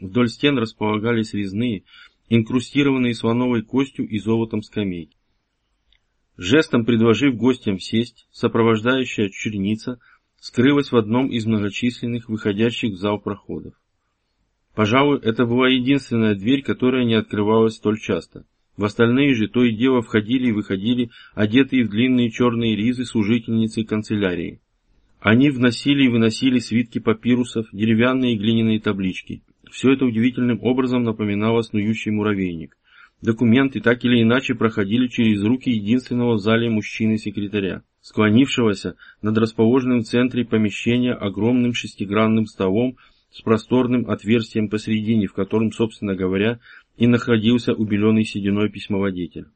Вдоль стен располагались резные, инкрустированные слоновой костью и золотом скамейки. Жестом предложив гостям сесть, сопровождающая черница скрылась в одном из многочисленных выходящих в зал проходов. Пожалуй, это была единственная дверь, которая не открывалась столь часто. В остальные же то и дело входили и выходили, одетые в длинные черные ризы служительницы канцелярии. Они вносили и выносили свитки папирусов, деревянные и глиняные таблички. Все это удивительным образом напоминало снующий муравейник. Документы так или иначе проходили через руки единственного в зале мужчины-секретаря, склонившегося над расположенным в центре помещения огромным шестигранным столом с просторным отверстием посередине, в котором, собственно говоря, и находился убеленный сединой письмоводитель.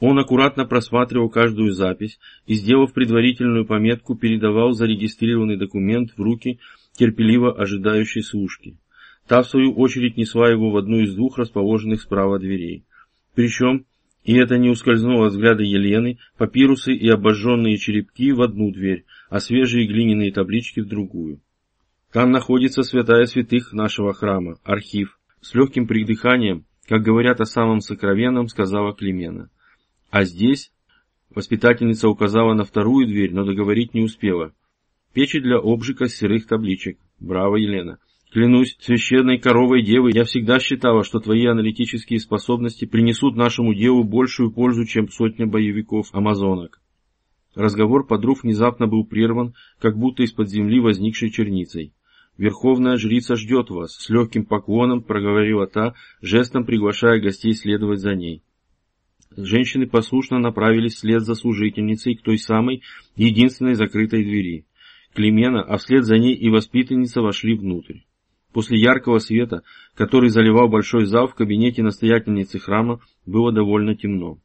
Он аккуратно просматривал каждую запись и, сделав предварительную пометку, передавал зарегистрированный документ в руки терпеливо ожидающей служки. Та, в свою очередь, несла его в одну из двух расположенных справа дверей. Причем, и это не ускользнуло от взгляда Елены, папирусы и обожженные черепки в одну дверь, а свежие глиняные таблички в другую. Там находится святая святых нашего храма, архив. С легким придыханием, как говорят о самом сокровенном, сказала Климена. А здесь воспитательница указала на вторую дверь, но договорить не успела. Печи для обжига сырых табличек. Браво, Елена. Клянусь священной коровой девы, я всегда считала, что твои аналитические способности принесут нашему делу большую пользу, чем сотня боевиков-амазонок. Разговор подруг внезапно был прерван, как будто из-под земли возникшей черницей. «Верховная жрица ждет вас», — с легким поклоном проговорила та, жестом приглашая гостей следовать за ней. Женщины послушно направились вслед за служительницей к той самой, единственной закрытой двери. Климена, а вслед за ней и воспитанница вошли внутрь. После яркого света, который заливал большой зал в кабинете настоятельницы храма, было довольно темно.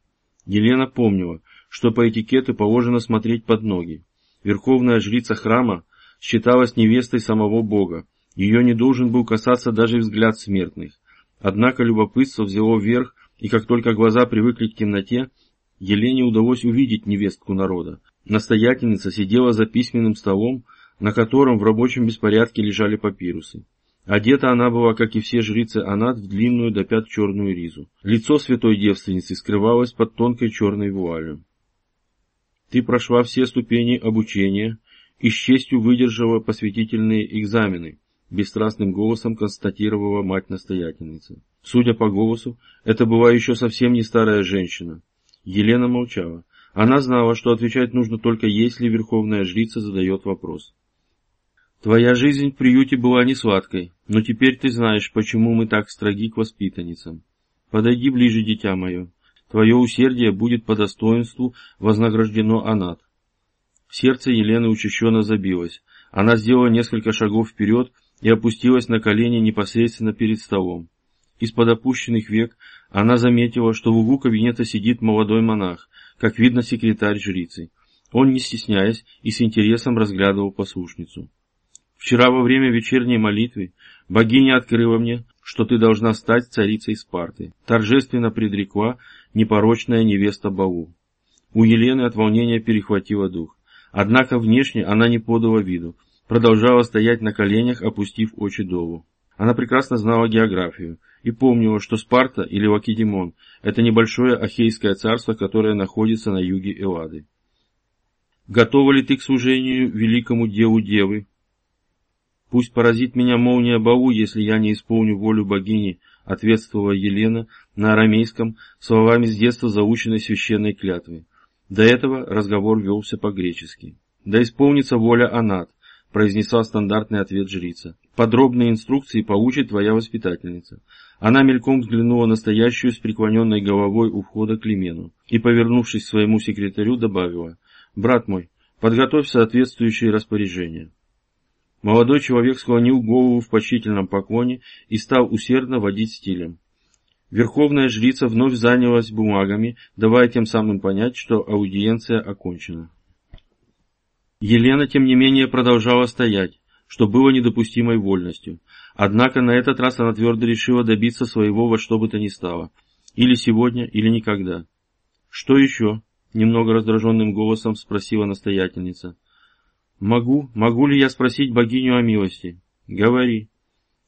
Елена помнила, что по этикету положено смотреть под ноги. Верховная жрица храма считалась невестой самого Бога. Ее не должен был касаться даже взгляд смертных. Однако любопытство взяло вверх, и как только глаза привыкли к темноте, Елене удалось увидеть невестку народа. Настоятельница сидела за письменным столом, на котором в рабочем беспорядке лежали папирусы. Одета она была, как и все жрицы Анат, в длинную до пят черную ризу. Лицо святой девственницы скрывалось под тонкой черной вуалью. Ты прошла все ступени обучения и с честью выдержала посвятительные экзамены, бесстрастным голосом констатировала мать-настоятельница. Судя по голосу, это была еще совсем не старая женщина. Елена молчала. Она знала, что отвечать нужно только если верховная жрица задает вопрос. Твоя жизнь в приюте была не сладкой, но теперь ты знаешь, почему мы так строги к воспитанницам. Подойди ближе, дитя мое. Твое усердие будет по достоинству вознаграждено Анат. Сердце Елены учащенно забилось. Она сделала несколько шагов вперед и опустилась на колени непосредственно перед столом. Из-под опущенных век она заметила, что в углу кабинета сидит молодой монах, как видно секретарь жрицы. Он, не стесняясь, и с интересом разглядывал послушницу. Вчера во время вечерней молитвы богиня открыла мне, что ты должна стать царицей Спарты. Торжественно предрекла непорочная невеста Бау. У Елены от волнения перехватило дух. Однако внешне она не подала виду, продолжала стоять на коленях, опустив очи долу. Она прекрасно знала географию и помнила, что Спарта или Лакедемон – это небольшое ахейское царство, которое находится на юге Эллады. Готова ли ты к служению великому делу Девы? Пусть поразит меня молния Бау, если я не исполню волю богини, ответствовала Елена на арамейском, словами с детства заученной священной клятвы. До этого разговор велся по-гречески. «Да исполнится воля Анат», — произнесла стандартный ответ жрица. «Подробные инструкции получит твоя воспитательница». Она мельком взглянула на стоящую с преклоненной головой у входа Климену и, повернувшись к своему секретарю, добавила, «Брат мой, подготовь соответствующие распоряжения». Молодой человек склонил голову в почтительном поклоне и стал усердно водить стилем. Верховная жрица вновь занялась бумагами, давая тем самым понять, что аудиенция окончена. Елена, тем не менее, продолжала стоять, что было недопустимой вольностью. Однако на этот раз она твердо решила добиться своего во что бы то ни стало. Или сегодня, или никогда. «Что еще?» — немного раздраженным голосом спросила настоятельница. «Могу, могу ли я спросить богиню о милости?» «Говори».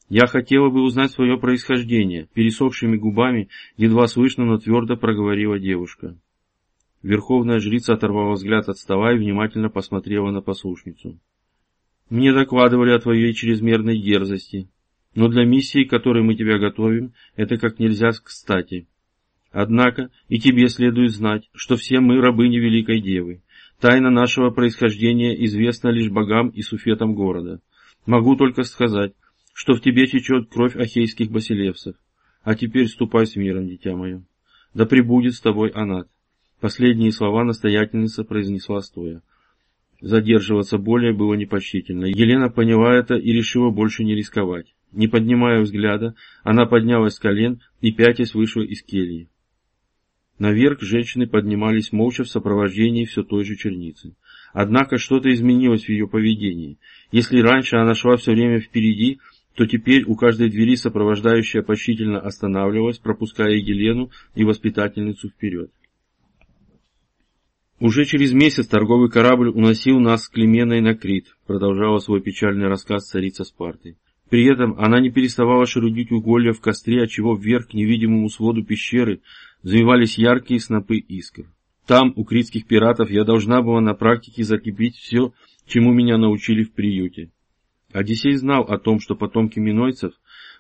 Я хотела бы узнать свое происхождение, пересохшими губами, едва слышно, но твердо проговорила девушка. Верховная жрица оторвала взгляд от стола и внимательно посмотрела на послушницу. «Мне докладывали о твоей чрезмерной дерзости, но для миссии, которой мы тебя готовим, это как нельзя кстати. Однако и тебе следует знать, что все мы рабыни Великой Девы. Тайна нашего происхождения известна лишь богам и суфетам города. Могу только сказать, что в тебе течет кровь ахейских басилевсов. А теперь ступай с миром, дитя мое. Да пребудет с тобой Анат. Последние слова настоятельница произнесла стоя. Задерживаться более было непочтительно. Елена поняла это и решила больше не рисковать. Не поднимая взгляда, она поднялась с колен и пятясь вышла из кельи. Наверх женщины поднимались молча в сопровождении все той же черницы. Однако что-то изменилось в ее поведении. Если раньше она шла все время впереди, то теперь у каждой двери сопровождающая почтительно останавливалась, пропуская Елену и воспитательницу вперед. Уже через месяц торговый корабль уносил нас с Клеменой на Крит, продолжала свой печальный рассказ царица Спарты. При этом она не переставала шерудить уголья в костре, отчего вверх к невидимому своду пещеры завивались яркие снопы искр. Там, у критских пиратов, я должна была на практике закипить все, чему меня научили в приюте. Одиссей знал о том, что потомки минойцев,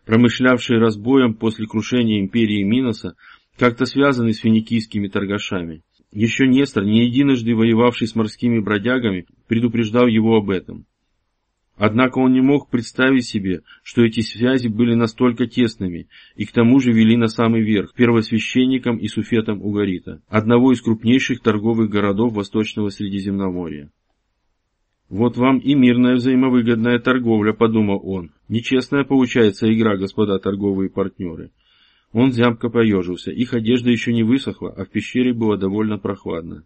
промышлявшие разбоем после крушения империи Миноса, как-то связаны с финикийскими торгашами. Еще Нестор, не единожды воевавший с морскими бродягами, предупреждал его об этом. Однако он не мог представить себе, что эти связи были настолько тесными и к тому же вели на самый верх, первосвященником и суфетом Угарита, одного из крупнейших торговых городов Восточного Средиземноморья. «Вот вам и мирная взаимовыгодная торговля», — подумал он. «Нечестная получается игра, господа торговые партнеры». Он зябко поежился, их одежда еще не высохла, а в пещере было довольно прохладно.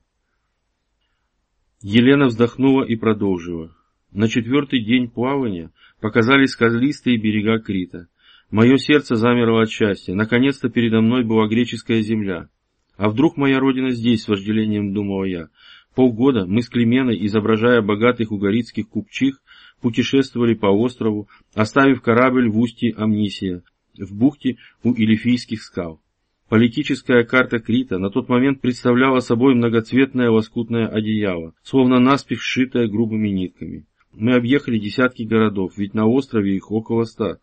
Елена вздохнула и продолжила. На четвертый день плавания показались скалистые берега Крита. Мое сердце замерло от счастья. Наконец-то передо мной была греческая земля. А вдруг моя родина здесь, с вожделением думала я. Полгода мы с Клеменой, изображая богатых угорицких купчих, путешествовали по острову, оставив корабль в устье Амнисия, в бухте у Илифийских скал. Политическая карта Крита на тот момент представляла собой многоцветное лоскутное одеяло, словно наспех сшитое грубыми нитками. Мы объехали десятки городов, ведь на острове их около ста.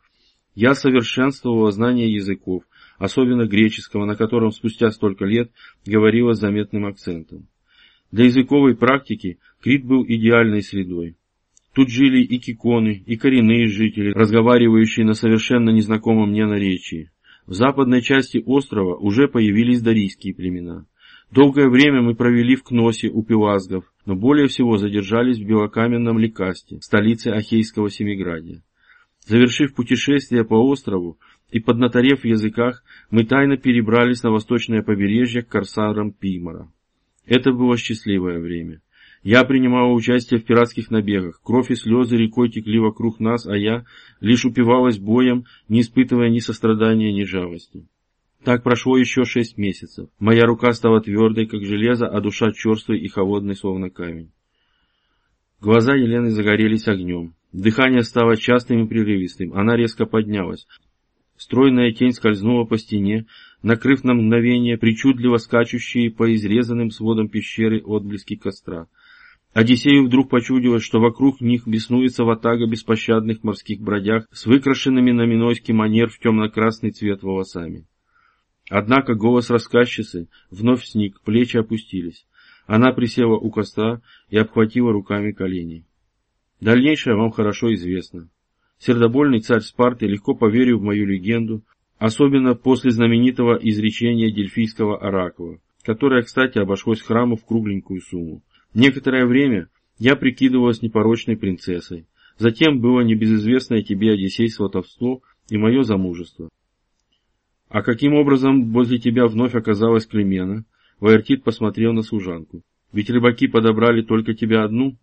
Я совершенствовала знание языков, особенно греческого, на котором спустя столько лет говорила с заметным акцентом. Для языковой практики Крит был идеальной средой. Тут жили и киконы, и коренные жители, разговаривающие на совершенно незнакомом мне наречии. В западной части острова уже появились дарийские племена. Долгое время мы провели в Кносе у пелазгов, но более всего задержались в белокаменном Ликасте, столице Ахейского Семиградия. Завершив путешествие по острову и поднаторев в языках, мы тайно перебрались на восточное побережье к корсарам Пимора. Это было счастливое время. Я принимала участие в пиратских набегах, кровь и слезы рекой текли вокруг нас, а я лишь упивалась боем, не испытывая ни сострадания, ни жалости. Так прошло еще шесть месяцев. Моя рука стала твердой, как железо, а душа черствой и холодной, словно камень. Глаза Елены загорелись огнем. Дыхание стало частым и прерывистым. Она резко поднялась. Стройная тень скользнула по стене, накрыв на мгновение причудливо скачущие по изрезанным сводам пещеры отблески костра. Одиссею вдруг почудилось, что вокруг них беснуется ватага беспощадных морских бродяг с выкрашенными на минойский манер в темно-красный цвет волосами. Однако голос рассказчицы вновь сник, плечи опустились. Она присела у костра и обхватила руками колени. Дальнейшее вам хорошо известно. Сердобольный царь Спарты легко поверил в мою легенду, особенно после знаменитого изречения дельфийского оракула, которое, кстати, обошлось храму в кругленькую сумму. Некоторое время я прикидывалась непорочной принцессой. Затем было небезызвестное тебе Одиссей сватовство и мое замужество. «А каким образом возле тебя вновь оказалась Клемена?» Ваертит посмотрел на служанку. «Ведь рыбаки подобрали только тебя одну?»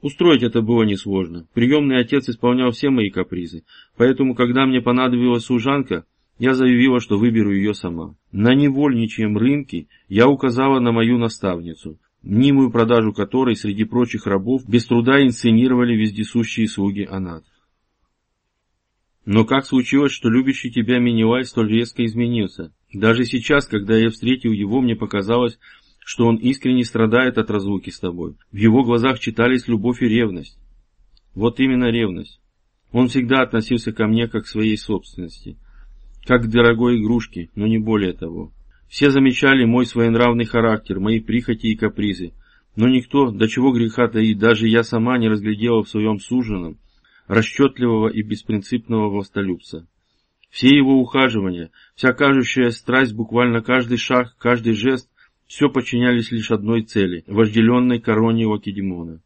Устроить это было несложно. Приемный отец исполнял все мои капризы, поэтому, когда мне понадобилась служанка, я заявила, что выберу ее сама. На невольничьем рынке я указала на мою наставницу, мнимую продажу которой среди прочих рабов без труда инсценировали вездесущие слуги Анат. Но как случилось, что любящий тебя Минивай столь резко изменился? Даже сейчас, когда я встретил его, мне показалось, что он искренне страдает от разлуки с тобой. В его глазах читались любовь и ревность. Вот именно ревность. Он всегда относился ко мне как к своей собственности, как к дорогой игрушке, но не более того. Все замечали мой своенравный характер, мои прихоти и капризы, но никто, до чего греха таить, даже я сама не разглядела в своем суженом, расчетливого и беспринципного властолюбца. Все его ухаживания, вся кажущая страсть, буквально каждый шаг, каждый жест, все подчинялись лишь одной цели – вожделенной короне Вакидимона.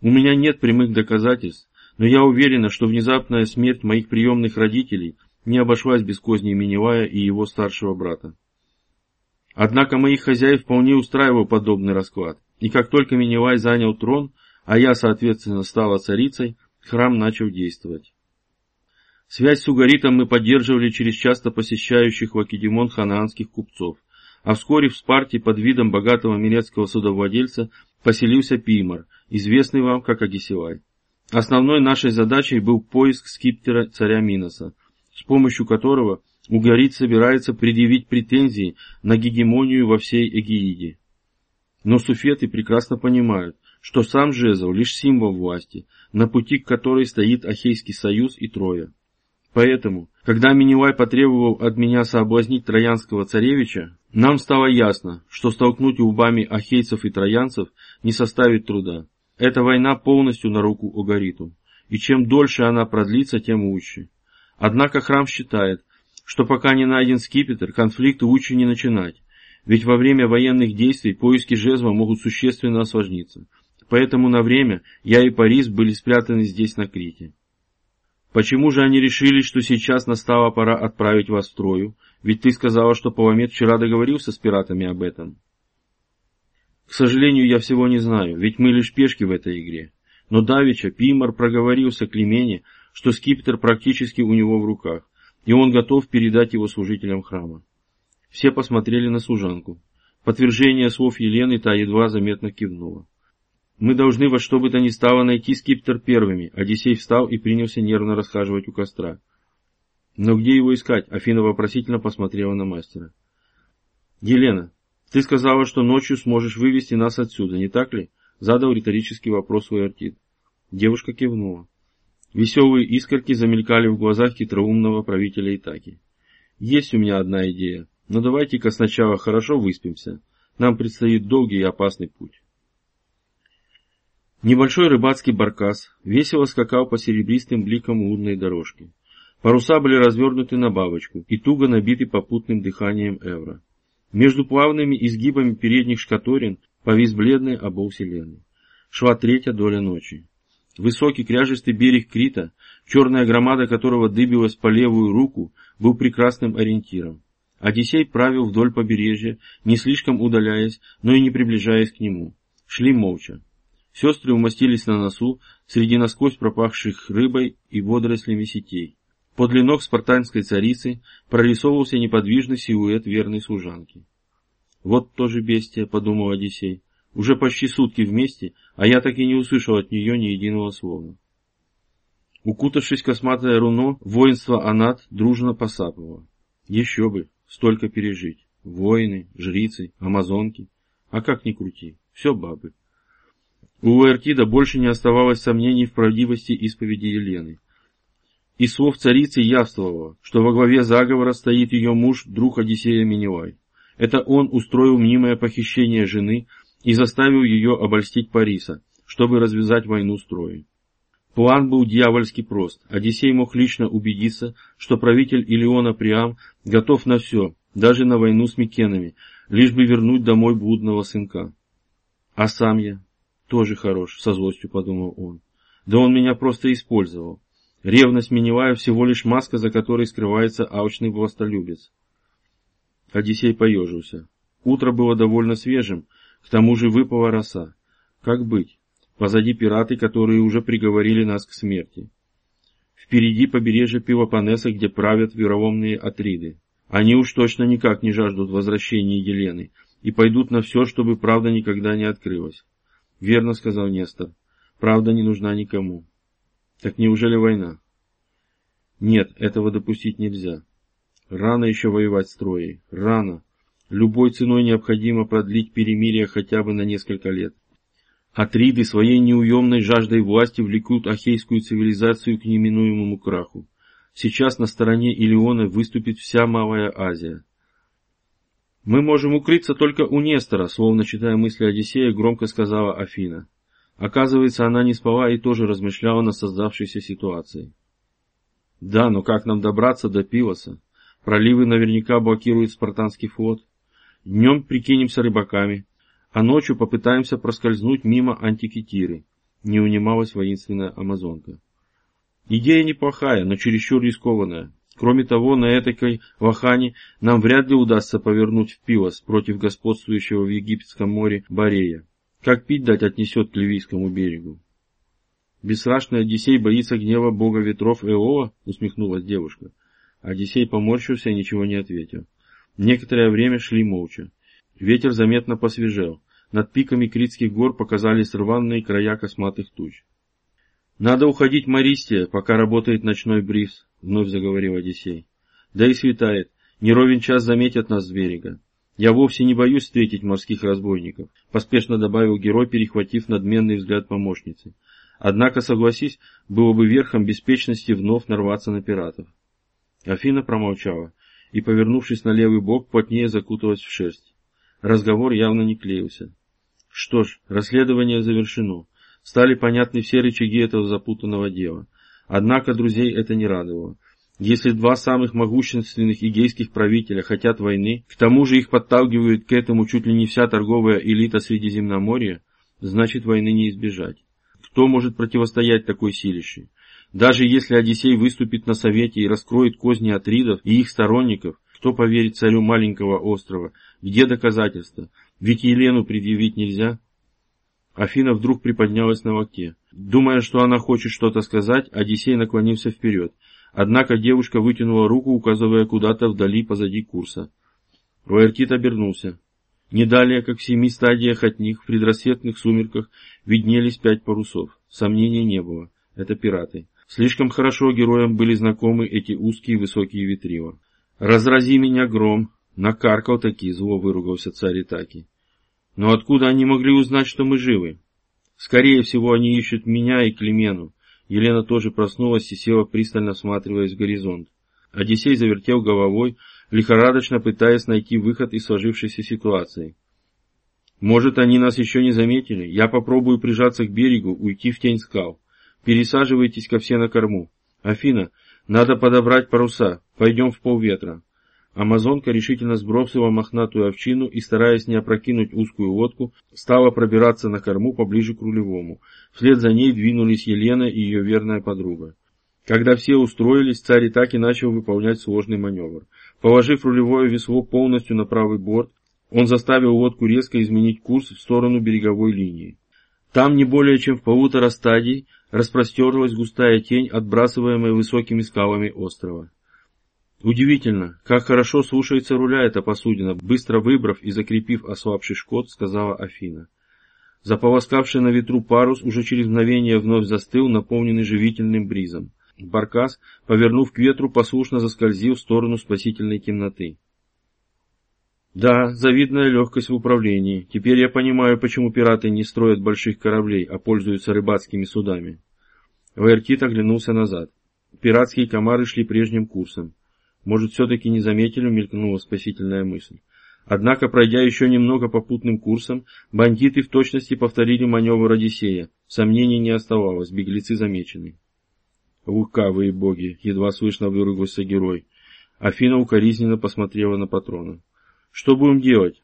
У меня нет прямых доказательств, но я уверена, что внезапная смерть моих приемных родителей не обошлась без козней Миневая и его старшего брата. Однако моих хозяев вполне устраивал подобный расклад, и как только Миневай занял трон, а я, соответственно, стала царицей, храм начал действовать. Связь с Угаритом мы поддерживали через часто посещающих Вакидимон ханаанских купцов, а вскоре в Спарте под видом богатого милецкого судовладельца поселился Пимар, известный вам как Агисилай. Основной нашей задачей был поиск скиптера царя Миноса, с помощью которого Угарит собирается предъявить претензии на гегемонию во всей Эгеиде. Но суфеты прекрасно понимают, что сам жезл лишь символ власти, на пути к которой стоит Ахейский союз и Троя. Поэтому, когда Минилай потребовал от меня соблазнить троянского царевича, нам стало ясно, что столкнуть лбами ахейцев и троянцев не составит труда. Эта война полностью на руку Огариту, и чем дольше она продлится, тем лучше. Однако храм считает, что пока не найден скипетр, конфликт лучше не начинать, ведь во время военных действий поиски жезла могут существенно осложниться. Поэтому на время я и Парис были спрятаны здесь на Крите. Почему же они решили, что сейчас настала пора отправить вас в Трою? Ведь ты сказала, что Паламет вчера договорился с пиратами об этом. К сожалению, я всего не знаю, ведь мы лишь пешки в этой игре. Но Давича Пимар проговорился Клемене, что скипетр практически у него в руках, и он готов передать его служителям храма. Все посмотрели на служанку. Подтверждение слов Елены та едва заметно кивнула. Мы должны во что бы то ни стало найти скиптер первыми. Одиссей встал и принялся нервно расхаживать у костра. Но где его искать? Афина вопросительно посмотрела на мастера. Елена, ты сказала, что ночью сможешь вывести нас отсюда, не так ли? Задал риторический вопрос артит. Девушка кивнула. Веселые искорки замелькали в глазах хитроумного правителя Итаки. Есть у меня одна идея, но давайте-ка сначала хорошо выспимся. Нам предстоит долгий и опасный путь. Небольшой рыбацкий баркас весело скакал по серебристым бликам лунной дорожки. Паруса были развернуты на бабочку и туго набиты попутным дыханием Эвра. Между плавными изгибами передних шкаторин повис бледный обол вселенной. Шла третья доля ночи. Высокий кряжистый берег Крита, черная громада которого дыбилась по левую руку, был прекрасным ориентиром. Одиссей правил вдоль побережья, не слишком удаляясь, но и не приближаясь к нему. Шли молча. Сестры умостились на носу среди насквозь пропахших рыбой и водорослями сетей. Подле ног спартанской царицы прорисовывался неподвижный силуэт верной служанки. «Вот тоже бестия», — подумал Одиссей. «Уже почти сутки вместе, а я так и не услышал от нее ни единого слова». Укутавшись косматое руно, воинство Анат дружно посапывало. Еще бы, столько пережить. Воины, жрицы, амазонки. А как ни крути, все бабы. У Эртида больше не оставалось сомнений в правдивости исповеди Елены. Из слов царицы явствовало, что во главе заговора стоит ее муж, друг Одиссея Миневай. Это он устроил мнимое похищение жены и заставил ее обольстить Париса, чтобы развязать войну с Троей. План был дьявольски прост. Одиссей мог лично убедиться, что правитель Илиона Приам готов на все, даже на войну с Микенами, лишь бы вернуть домой блудного сынка. А сам я, тоже хорош, со злостью подумал он. Да он меня просто использовал. Ревность Миневая всего лишь маска, за которой скрывается алчный властолюбец. Одиссей поежился. Утро было довольно свежим, к тому же выпала роса. Как быть? Позади пираты, которые уже приговорили нас к смерти. Впереди побережье Пелопоннеса, где правят вероломные Атриды. Они уж точно никак не жаждут возвращения Елены и пойдут на все, чтобы правда никогда не открылась. Верно сказал Нестор. Правда не нужна никому. Так неужели война? Нет, этого допустить нельзя. Рано еще воевать с Троей. Рано. Любой ценой необходимо продлить перемирие хотя бы на несколько лет. Атриды своей неуемной жаждой власти влекут ахейскую цивилизацию к неминуемому краху. Сейчас на стороне Илиона выступит вся Малая Азия. «Мы можем укрыться только у Нестора», словно читая мысли Одиссея, громко сказала Афина. Оказывается, она не спала и тоже размышляла над создавшейся ситуацией. «Да, но как нам добраться до Пилоса? Проливы наверняка блокирует спартанский флот. Днем прикинемся рыбаками, а ночью попытаемся проскользнуть мимо антикитиры», не унималась воинственная амазонка. Идея неплохая, но чересчур рискованная. Кроме того, на этой вахане нам вряд ли удастся повернуть в Пилос против господствующего в Египетском море Борея. Как пить дать отнесет к Ливийскому берегу? Бесстрашный Одиссей боится гнева бога ветров Эола, усмехнулась девушка. Одиссей поморщился и ничего не ответил. Некоторое время шли молча. Ветер заметно посвежел. Над пиками Критских гор показались рваные края косматых туч. «Надо уходить, Мористия, пока работает ночной бриз», — вновь заговорил Одиссей. «Да и светает. Не ровен час заметят нас с берега. Я вовсе не боюсь встретить морских разбойников», — поспешно добавил герой, перехватив надменный взгляд помощницы. «Однако, согласись, было бы верхом беспечности вновь нарваться на пиратов». Афина промолчала и, повернувшись на левый бок, плотнее закуталась в шерсть. Разговор явно не клеился. Что ж, расследование завершено. Стали понятны все рычаги этого запутанного дела. Однако друзей это не радовало. Если два самых могущественных игейских правителя хотят войны, к тому же их подталкивает к этому чуть ли не вся торговая элита Средиземноморья, значит войны не избежать. Кто может противостоять такой силище? Даже если Одиссей выступит на совете и раскроет козни Атридов и их сторонников, кто поверит царю маленького острова? Где доказательства? Ведь Елену предъявить нельзя. Афина вдруг приподнялась на локте. Думая, что она хочет что-то сказать, Одиссей наклонился вперед. Однако девушка вытянула руку, указывая куда-то вдали позади курса. Лаэртит обернулся. Не далее, как в семи стадиях от них, в предрассветных сумерках, виднелись пять парусов. Сомнений не было. Это пираты. Слишком хорошо героям были знакомы эти узкие высокие ветрила. «Разрази меня гром!» Накаркал таки, зло выругался царь Итаки. Но откуда они могли узнать, что мы живы? Скорее всего, они ищут меня и Клемену. Елена тоже проснулась и села, пристально всматриваясь в горизонт. Одиссей завертел головой, лихорадочно пытаясь найти выход из сложившейся ситуации. «Может, они нас еще не заметили? Я попробую прижаться к берегу, уйти в тень скал. Пересаживайтесь ко все на корму. Афина, надо подобрать паруса. Пойдем в полветра». Амазонка решительно сбросила мохнатую овчину и, стараясь не опрокинуть узкую лодку, стала пробираться на корму поближе к рулевому. Вслед за ней двинулись Елена и ее верная подруга. Когда все устроились, царь так и начал выполнять сложный маневр. Положив рулевое весло полностью на правый борт, он заставил лодку резко изменить курс в сторону береговой линии. Там не более чем в полутора стадий распростерлась густая тень, отбрасываемая высокими скалами острова. Удивительно, как хорошо слушается руля эта посудина, быстро выбрав и закрепив ослабший шкот, сказала Афина. Заполоскавший на ветру парус уже через мгновение вновь застыл, наполненный живительным бризом. Баркас, повернув к ветру, послушно заскользил в сторону спасительной темноты. Да, завидная легкость в управлении. Теперь я понимаю, почему пираты не строят больших кораблей, а пользуются рыбацкими судами. Ваертит оглянулся назад. Пиратские комары шли прежним курсом. Может, все-таки не заметили, мелькнула спасительная мысль. Однако, пройдя еще немного попутным курсом, бандиты в точности повторили маневр Одиссея. Сомнений не оставалось, беглецы замечены. Лукавые боги, едва слышно выругался герой. Афина укоризненно посмотрела на патрона. Что будем делать?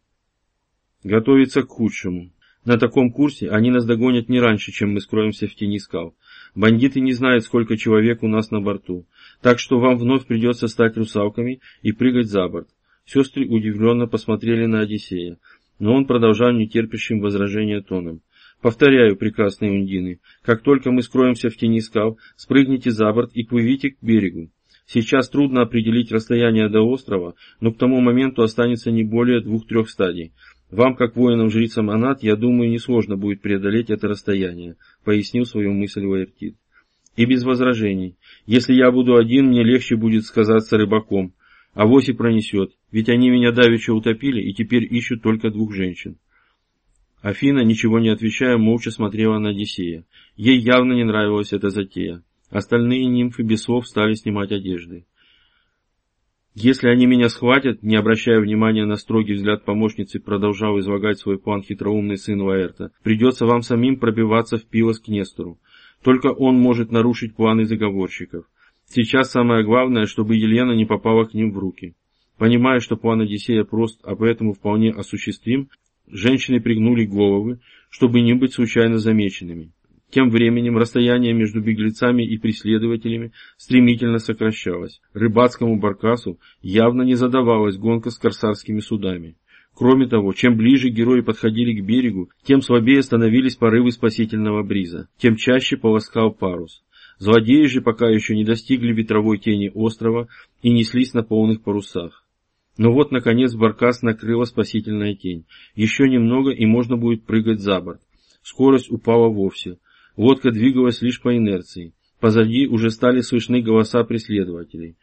Готовиться к худшему. На таком курсе они нас догонят не раньше, чем мы скроемся в тени скал. Бандиты не знают, сколько человек у нас на борту. Так что вам вновь придется стать русалками и прыгать за борт. Сестры удивленно посмотрели на Одиссея, но он продолжал нетерпящим возражения тоном. Повторяю, прекрасные ундины, как только мы скроемся в тени скал, спрыгните за борт и плывите к берегу. Сейчас трудно определить расстояние до острова, но к тому моменту останется не более двух-трех стадий. Вам, как воинам-жрицам Анат, я думаю, несложно будет преодолеть это расстояние, пояснил свою мысль Ваертит. И без возражений. Если я буду один, мне легче будет сказаться рыбаком. А вось и пронесет, ведь они меня давеча утопили и теперь ищут только двух женщин. Афина, ничего не отвечая, молча смотрела на Одиссея. Ей явно не нравилась эта затея. Остальные нимфы без слов стали снимать одежды. Если они меня схватят, не обращая внимания на строгий взгляд помощницы, продолжал излагать свой план хитроумный сын Лаэрта, придется вам самим пробиваться в Пилос к Нестору. Только он может нарушить планы заговорщиков. Сейчас самое главное, чтобы Елена не попала к ним в руки. Понимая, что план Одиссея прост, а поэтому вполне осуществим, женщины пригнули головы, чтобы не быть случайно замеченными. Тем временем расстояние между беглецами и преследователями стремительно сокращалось. Рыбацкому баркасу явно не задавалась гонка с корсарскими судами. Кроме того, чем ближе герои подходили к берегу, тем слабее становились порывы спасительного бриза, тем чаще полоскал парус. Злодеи же пока еще не достигли ветровой тени острова и неслись на полных парусах. Но вот, наконец, баркас накрыла спасительная тень. Еще немного, и можно будет прыгать за борт. Скорость упала вовсе. Лодка двигалась лишь по инерции. Позади уже стали слышны голоса преследователей.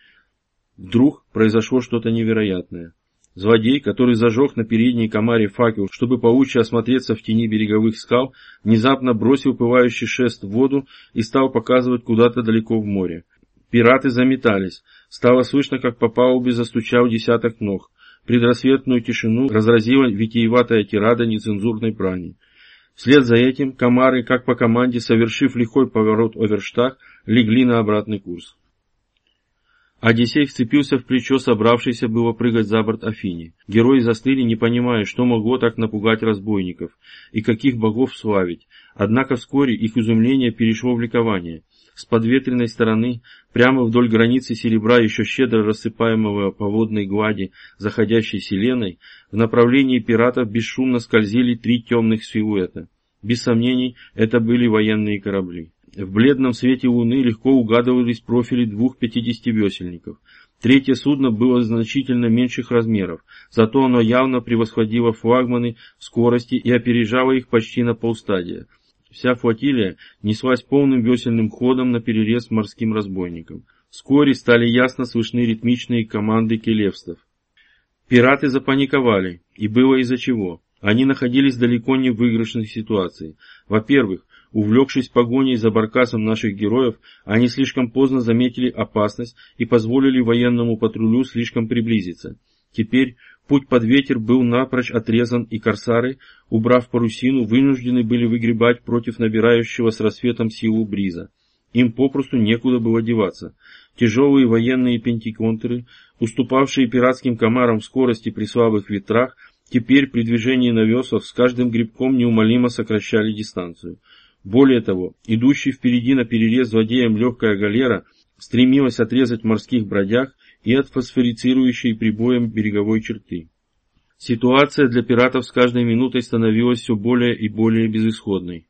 Вдруг произошло что-то невероятное. Злодей, который зажег на передней комаре факел, чтобы получше осмотреться в тени береговых скал, внезапно бросил пылающий шест в воду и стал показывать куда-то далеко в море. Пираты заметались. Стало слышно, как по палубе застучал десяток ног. Предрассветную тишину разразила витиеватая тирада нецензурной брани. Вслед за этим комары, как по команде, совершив лихой поворот оверштаг, легли на обратный курс. Одиссей вцепился в плечо собравшийся было прыгать за борт Афини. Герои застыли, не понимая, что могло так напугать разбойников и каких богов славить. Однако вскоре их изумление перешло в ликование. С подветренной стороны, прямо вдоль границы серебра, еще щедро рассыпаемого по водной глади заходящей селеной, в направлении пиратов бесшумно скользили три темных силуэта. Без сомнений, это были военные корабли. В бледном свете луны легко угадывались профили двух пятидесятивесельников. Третье судно было значительно меньших размеров, зато оно явно превосходило флагманы в скорости и опережало их почти на полстадия. Вся флотилия неслась полным весельным ходом на перерез морским разбойникам. Вскоре стали ясно слышны ритмичные команды келевстов. Пираты запаниковали, и было из-за чего. Они находились далеко не в выигрышной ситуации. Во-первых, увлекшись погоней за баркасом наших героев, они слишком поздно заметили опасность и позволили военному патрулю слишком приблизиться. Теперь путь под ветер был напрочь отрезан, и корсары, убрав парусину, вынуждены были выгребать против набирающего с рассветом силу бриза. Им попросту некуда было деваться. Тяжелые военные пентиконтеры, уступавшие пиратским комарам в скорости при слабых ветрах, теперь при движении на веслах с каждым грибком неумолимо сокращали дистанцию. Более того, идущий впереди на перерез злодеям легкая галера стремилась отрезать морских бродяг и от фосфорицирующей прибоем береговой черты. Ситуация для пиратов с каждой минутой становилась все более и более безысходной.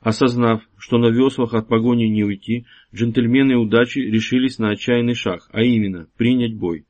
Осознав, что на веслах от погони не уйти, джентльмены удачи решились на отчаянный шаг, а именно принять бой.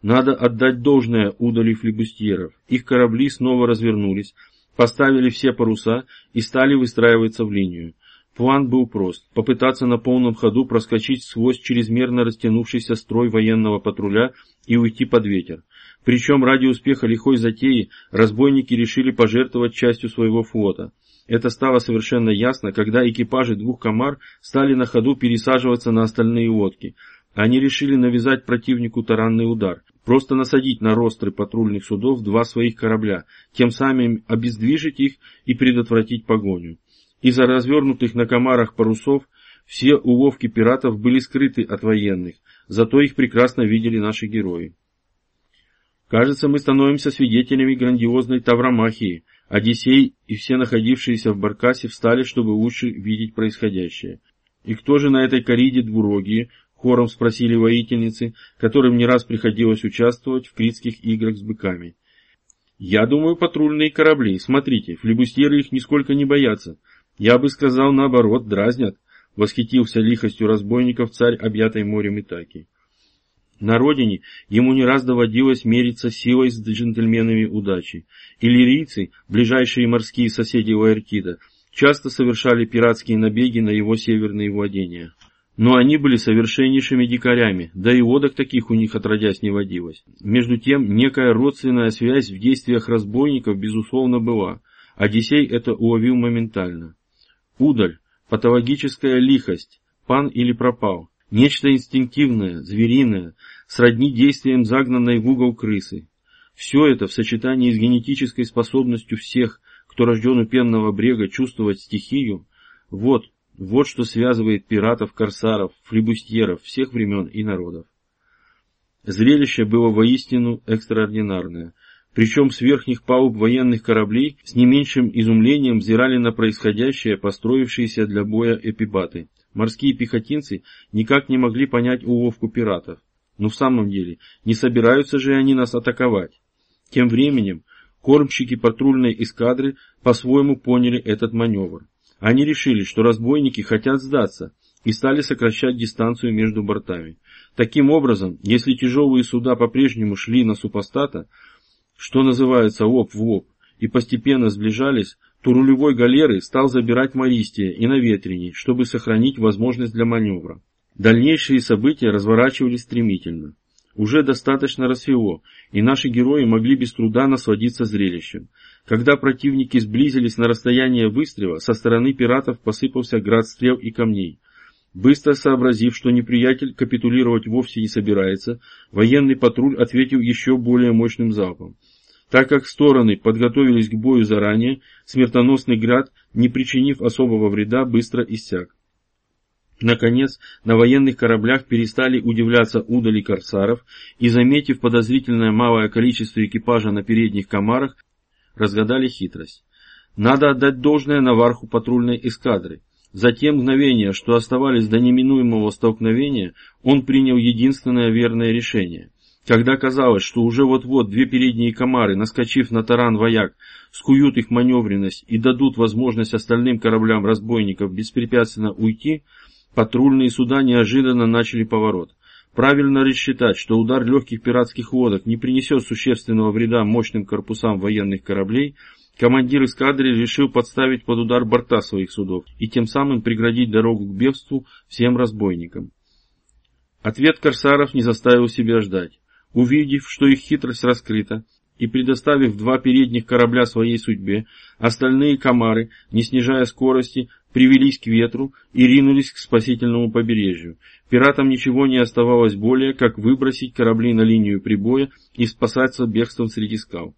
Надо отдать должное удали флебустьеров. Их корабли снова развернулись, поставили все паруса и стали выстраиваться в линию. План был прост – попытаться на полном ходу проскочить сквозь чрезмерно растянувшийся строй военного патруля и уйти под ветер. Причем ради успеха лихой затеи разбойники решили пожертвовать частью своего флота – это стало совершенно ясно, когда экипажи двух комар стали на ходу пересаживаться на остальные лодки. Они решили навязать противнику таранный удар, просто насадить на ростры патрульных судов два своих корабля, тем самым обездвижить их и предотвратить погоню. Из-за развернутых на комарах парусов все уловки пиратов были скрыты от военных, зато их прекрасно видели наши герои. Кажется, мы становимся свидетелями грандиозной тавромахии – Одиссей и все находившиеся в баркасе встали, чтобы лучше видеть происходящее. «И кто же на этой кориде двурогие?» — хором спросили воительницы, которым не раз приходилось участвовать в критских играх с быками. «Я думаю, патрульные корабли. Смотрите, флебустьеры их нисколько не боятся. Я бы сказал, наоборот, дразнят», — восхитился лихостью разбойников царь, объятой морем Итаки. На родине ему не раз доводилось мериться силой с джентльменами удачи. Иллирийцы, ближайшие морские соседи Лаэртида, часто совершали пиратские набеги на его северные владения. Но они были совершеннейшими дикарями, да и одок таких у них отродясь не водилось. Между тем, некая родственная связь в действиях разбойников безусловно была. Одиссей это уловил моментально. Удаль, патологическая лихость, пан или пропал, нечто инстинктивное, звериное, сродни действиям загнанной в угол крысы. Все это в сочетании с генетической способностью всех, кто рожден у пенного брега, чувствовать стихию, вот, вот что связывает пиратов, корсаров, флибустьеров всех времен и народов. Зрелище было воистину экстраординарное. Причем с верхних палуб военных кораблей с не меньшим изумлением взирали на происходящее построившиеся для боя эпибаты. Морские пехотинцы никак не могли понять уловку пиратов. Но в самом деле, не собираются же они нас атаковать. Тем временем, кормщики патрульной эскадры по-своему поняли этот маневр. Они решили, что разбойники хотят сдаться, и стали сокращать дистанцию между бортами. Таким образом, если тяжелые суда по-прежнему шли на супостата, что называется лоб в лоб, и постепенно сближались, то рулевой галеры стал забирать Мористия и наветренней, чтобы сохранить возможность для маневра. Дальнейшие события разворачивались стремительно. Уже достаточно рассвело, и наши герои могли без труда насладиться зрелищем. Когда противники сблизились на расстояние выстрела, со стороны пиратов посыпался град стрел и камней. Быстро сообразив, что неприятель капитулировать вовсе не собирается, военный патруль ответил еще более мощным залпом. Так как стороны подготовились к бою заранее, смертоносный град, не причинив особого вреда, быстро иссяк. Наконец, на военных кораблях перестали удивляться удали корсаров и, заметив подозрительное малое количество экипажа на передних комарах, разгадали хитрость. Надо отдать должное Наварху патрульной эскадры. За те мгновения, что оставались до неминуемого столкновения, он принял единственное верное решение. Когда казалось, что уже вот-вот две передние комары, наскочив на таран вояк, скуют их маневренность и дадут возможность остальным кораблям разбойников беспрепятственно уйти, патрульные суда неожиданно начали поворот. Правильно рассчитать, что удар легких пиратских лодок не принесет существенного вреда мощным корпусам военных кораблей, командир эскадры решил подставить под удар борта своих судов и тем самым преградить дорогу к бегству всем разбойникам. Ответ корсаров не заставил себя ждать. Увидев, что их хитрость раскрыта, и предоставив два передних корабля своей судьбе, остальные комары, не снижая скорости, привелись к ветру и ринулись к спасительному побережью. Пиратам ничего не оставалось более, как выбросить корабли на линию прибоя и спасаться бегством среди скал.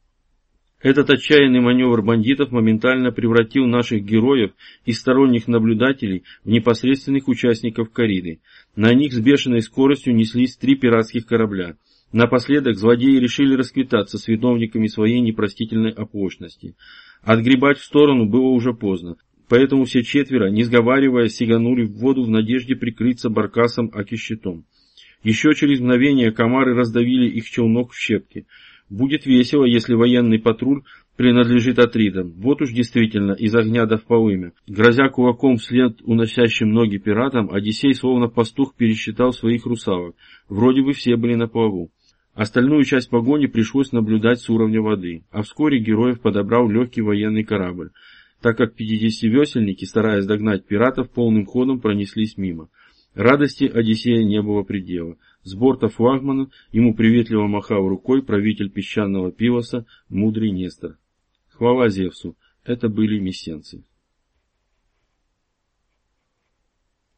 Этот отчаянный маневр бандитов моментально превратил наших героев из сторонних наблюдателей в непосредственных участников кориды. На них с бешеной скоростью неслись три пиратских корабля. Напоследок злодеи решили расквитаться с виновниками своей непростительной оплошности. Отгребать в сторону было уже поздно. Поэтому все четверо, не сговариваясь, сиганули в воду в надежде прикрыться баркасом аки щитом. Еще через мгновение комары раздавили их челнок в щепки. Будет весело, если военный патруль принадлежит Атридам. Вот уж действительно из огня до вполымя. Грозя кулаком вслед уносящим ноги пиратам, Одиссей словно пастух пересчитал своих русалок. Вроде бы все были на плаву. Остальную часть погони пришлось наблюдать с уровня воды, а вскоре героев подобрал легкий военный корабль так как пятидесятивесельники, стараясь догнать пиратов, полным ходом пронеслись мимо. Радости Одиссея не было предела. С борта флагмана ему приветливо махал рукой правитель песчаного пивоса, мудрый Нестор. Хвала Зевсу, это были мессенцы.